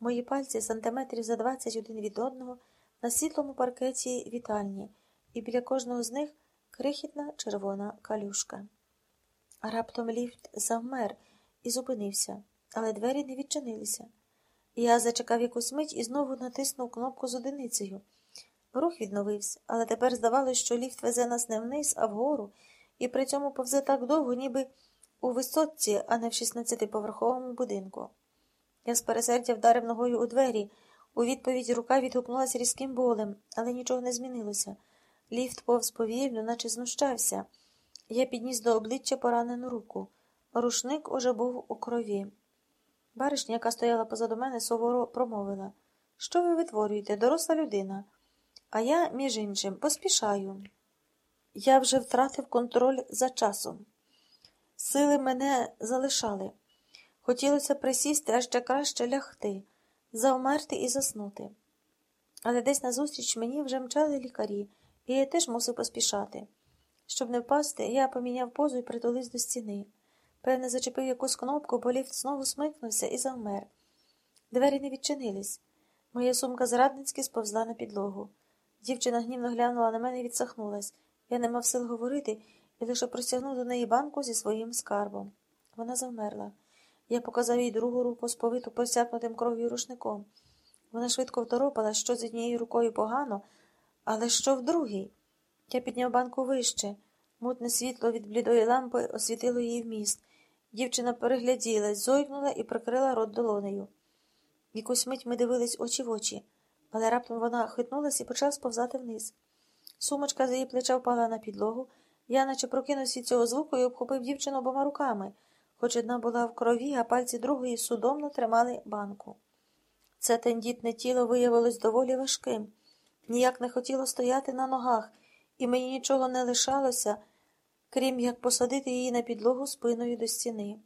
Мої пальці сантиметрів за двадцять один від одного на світлому паркеті вітальні, і біля кожного з них крихітна червона калюшка. Раптом ліфт завмер і зупинився, але двері не відчинилися. Я зачекав якусь мить і знову натиснув кнопку з одиницею. Рух відновився, але тепер здавалося, що ліфт везе нас не вниз, а вгору, і при цьому повзе так довго, ніби у висотці, а не в 16-поверховому будинку. Я з пересердя вдарив ногою у двері. У відповідь рука відгукнулася різким болем, але нічого не змінилося. Ліфт повз повільно, наче знущався. Я підніс до обличчя поранену руку. Рушник уже був у крові. Баришня, яка стояла позаду мене, суворо промовила Що ви витворюєте, доросла людина? А я, між іншим, поспішаю. Я вже втратив контроль за часом. Сили мене залишали. Хотілося присісти, а ще краще лягти, завмерти і заснути. Але десь назустріч мені вже мчали лікарі, і я теж мусив поспішати. Щоб не впасти, я поміняв позу і притулився до стіни. Певне, зачепив якусь кнопку, бо ліфт знову смикнувся і завмер. Двері не відчинились. Моя сумка зрадницьки сповзла на підлогу. Дівчина гнівно глянула на мене і відсахнулась. Я не мав сил говорити і лише простягнув до неї банку зі своїм скарбом. Вона завмерла. Я показав їй другу руку, сповиту просякнутим кров'ю рушником. Вона швидко второпала, що з однією рукою погано, але що в другій. Я підняв банку вище. Мутне світло від блідої лампи освітило її вміст. Дівчина перегляділась, зойкнула і прикрила рот долонею. Якусь мить ми дивились очі в очі, але раптом вона хитнулась і почала сповзати вниз. Сумочка за її плеча впала на підлогу. Я наче прокинувся цього звуку і обхопив дівчину обома руками, хоч одна була в крові, а пальці другої судомно тримали банку. Це тендітне тіло виявилось доволі важким, ніяк не хотіло стояти на ногах, і мені нічого не лишалося, крім як посадити її на підлогу спиною до стіни.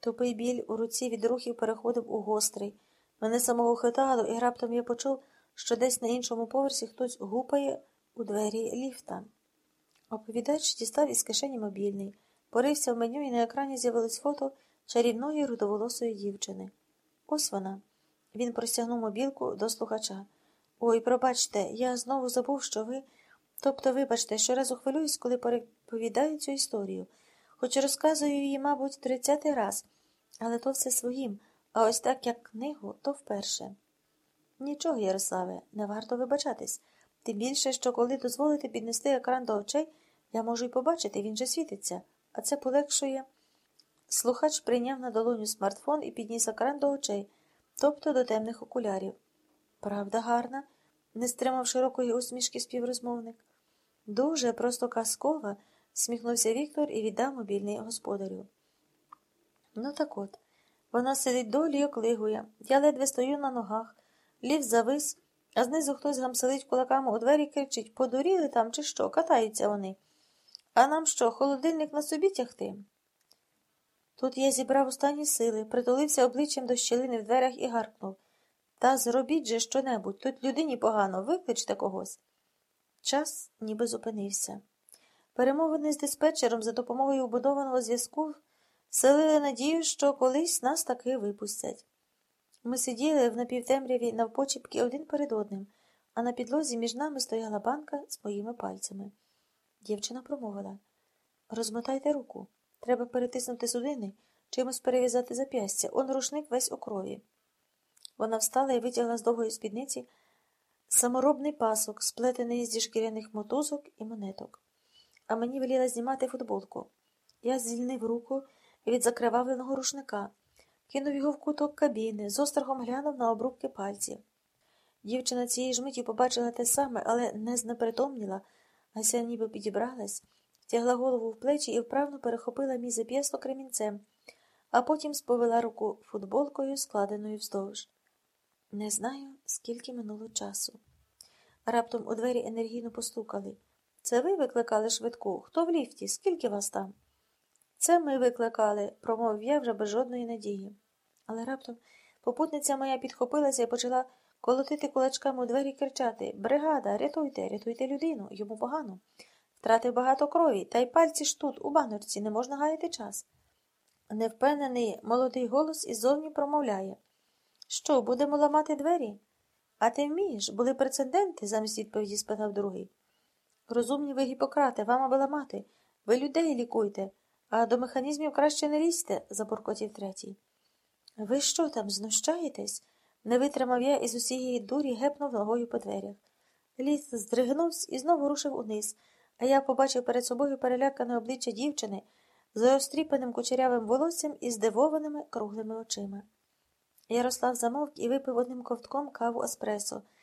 Тупий біль у руці від рухів переходив у гострий. Мене самого хитало, і раптом я почув, що десь на іншому поверсі хтось гупає у двері ліфта. Оповідач дістав із кишені мобільний, порився в меню, і на екрані з'явилось фото чарівної рудоволосої дівчини. Ось вона. Він простягнув мобілку до слухача. Ой, пробачте, я знову забув, що ви. Тобто, вибачте, щоразу хвилююсь, коли переповідаю цю історію, хоч розказую її, мабуть, тридцятий раз, але то все своїм, а ось так, як книгу, то вперше. Нічого, Ярославе, не варто вибачатись. Тим більше, що коли дозволите піднести екран до очей, я можу й побачити, він же світиться, а це полегшує. Слухач прийняв на долоню смартфон і підніс екран до очей, тобто до темних окулярів. Правда, гарна, не стримав широкої усмішки співрозмовник. Дуже просто казкова, сміхнувся Віктор і віддав мобільний господарю. Ну так от, вона сидить долі і оклигує. Я ледве стою на ногах, лів завис а знизу хтось гамселить кулаками у двері і кричить подуріли там, чи що, катаються вони. А нам що, холодильник на собі тягти? Тут я зібрав останні сили, притулився обличчям до щілини в дверях і гаркнув Та зробіть же що-небудь, тут людині погано, викличте когось. Час ніби зупинився. Перемовини з диспетчером за допомогою вбудованого зв'язку селили надію, що колись нас таки випустять. Ми сиділи в напівтемряві навпочіпки один перед одним, а на підлозі між нами стояла банка з моїми пальцями. Дівчина промовила розмотайте руку. Треба перетиснути судини, чимось перев'язати зап'ястя. Он рушник весь у крові. Вона встала і витягла з довгої спідниці саморобний пасок, сплетений зі шкіряних мотузок і монеток. А мені веліла знімати футболку. Я звільнив руку від закривавленого рушника кинув його в куток кабіни, з острахом глянув на обрубки пальців. Дівчина цієї ж миті побачила те саме, але не знепритомніла, а ся ніби підібралась, тягла голову в плечі і вправно перехопила мій зап'ясло кремінцем, а потім сповела руку футболкою, складеною вздовж. Не знаю, скільки минуло часу. Раптом у двері енергійно постукали. Це ви викликали швидку? Хто в ліфті? Скільки вас там? Це ми викликали, промовив я вже без жодної надії. Але раптом попутниця моя підхопилася і почала колотити кулачками у двері кричати Бригада, рятуйте, рятуйте людину, йому погано. Втратив багато крові, та й пальці ж тут, у баночці, не можна гаяти час. Невпевнений молодий голос іззовні промовляє Що, будемо ламати двері? А ти вмієш? Були прецеденти, замість відповіді спитав другий. Розумні ви Гіппократе, вам аби ламати. Ви людей лікуйте, а до механізмів краще не лізьте, забуркотів третій. Ви що там, знущаєтесь? Не витримав я і з усієї дурі гепнув ногою по дверях. Ліс здригнувся і знову рушив униз, а я побачив перед собою перелякане обличчя дівчини з розтріпаним кучерявим волоссям і здивованими круглими очима. Ярослав замовк і випив одним ковтком каву еспресо,